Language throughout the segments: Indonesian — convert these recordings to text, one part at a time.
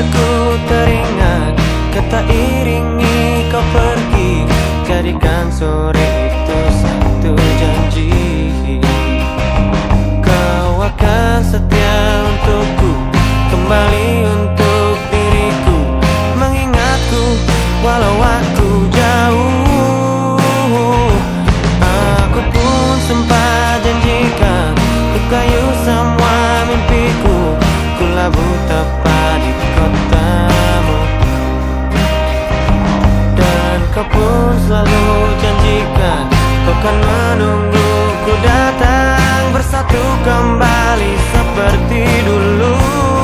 Ku teringat Kata iringi kau pergi Jadikan sore akan menungguku datang bersatu kembali seperti dulu.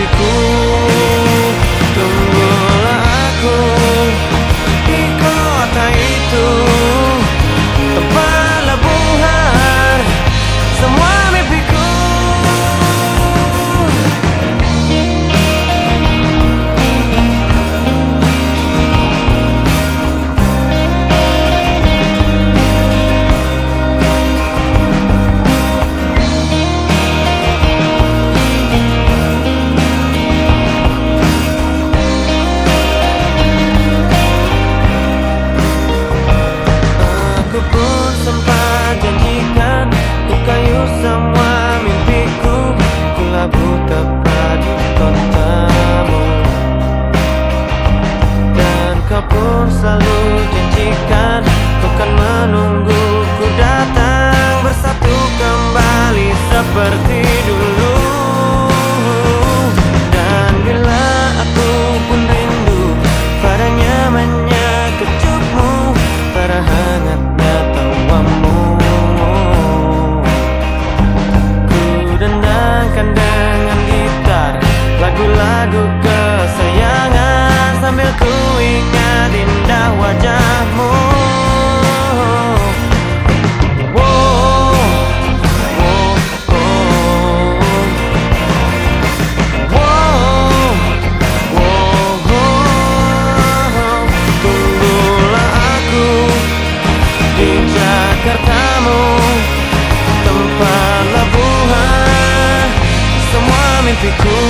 se Be cool.